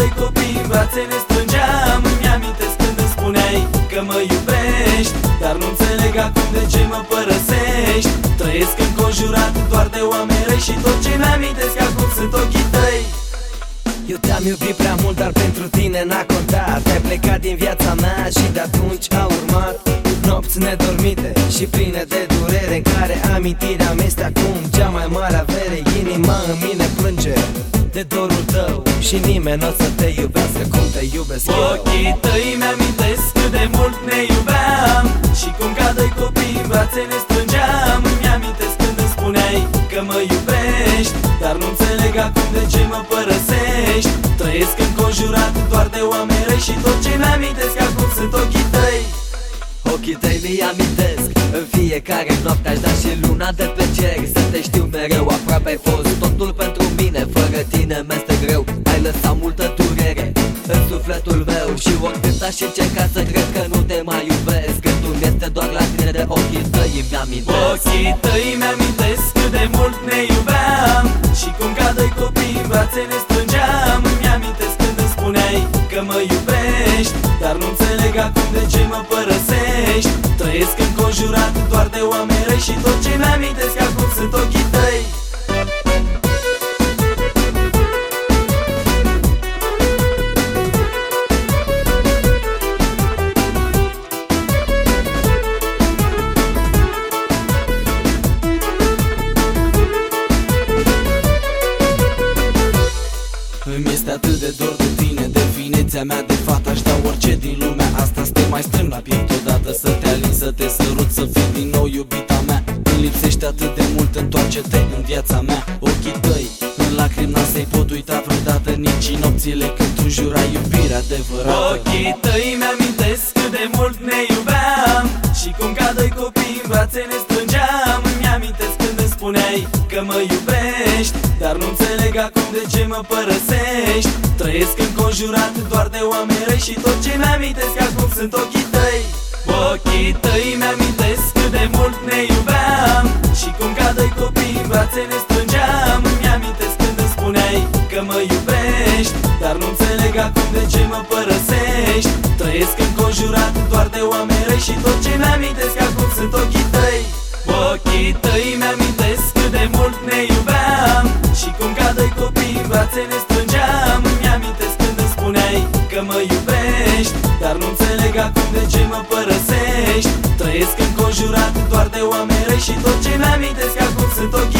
doi copii în brațe ne strângeam Îmi amintesc când îmi spuneai că mă iubești Dar nu înțeleg acum de ce mă părăsești. Trăiesc înconjurat doar de oameni răi Și tot ce mi-amintesc acum sunt ochii tăi. Eu te-am iubit prea mult, dar pentru tine n-a contat. Te-ai plecat din viața mea și de atunci a urmat Nopți nedormite și pline de durere În care amintirea mea este acum cea mai mare avere. Inima în mine plânge de dorul tău Și nimeni nu o să te iubească cum te iubesc eu. Ochii tăi mi-amintesc cât de mult ne iubeam Și cum ca doi copii în brațe ne strângeam. Mi-amintesc când îmi spuneai că mă iubești Dar nu înțeleg acum de ce mă părăsești. Trăiesc înconjurat doar de oameni răi Și tot ce mi-amintesc acum sunt ochii tăi. Ochii tăi mi amintesc În fiecare noapte aș da și luna de pe cer Să te știu mereu, aproape ai fost totul pentru mine Fără tine mi-este greu, ai lăsat multă durere În sufletul meu și oricând aș încerca să cred că nu te mai iubesc Când tu este doar la tine de ochii tăi îmi amintesc. Ochii tăi mi-amintesc cât de mult ne iubeam Și cum ca doi copii în brațe ne mi-amintesc acum sunt ochii tăi. Îmi este atât de dor de tine Definiția mea de fată Aș da orice din lumea asta. Să te mai strâng la piept odată Să te alin, să te sărut Să fii din nou iubita mult Întoarce-te în viața mea Ochii tăi. În lacrimi N-să-i pot uita vreodată Nici în nopțile când tu jurai iubirea adevărată. Ochii tăi mi-amintesc cât de mult ne iubeam. Și cum ca doi copii în brațe ne strângeam Îmi amintesc când îmi spuneai că mă iubești Dar nu înțeleg acum de ce mă părăsești. Trăiesc înconjurat doar de oameni răi Și tot ce mi-amintesc acum sunt ochii tăi. Ochii tăi mi-amintesc cât de mult ne iubeam. Și cum ca doi copii în brațe ne strângeam. Îmi amintesc când îmi spuneai că mă iubești Dar nu înțeleg acum de ce mă părăsești. Trăiesc înconjurat doar de oameni răi Și tot ce mi-amintesc acum sunt ochii tăi. Ochii tăi mi-amintesc cât de mult ne iubeam Și cum ca doi copii în brațe ne strângeam. Îmi amintesc când îmi spuneai că mă iubești Dar nu înțeleg acum de ce mă părăsești. Trăiesc înconjurat doar de oameni răi Și tot ce mi-amintesc acum sunt ochii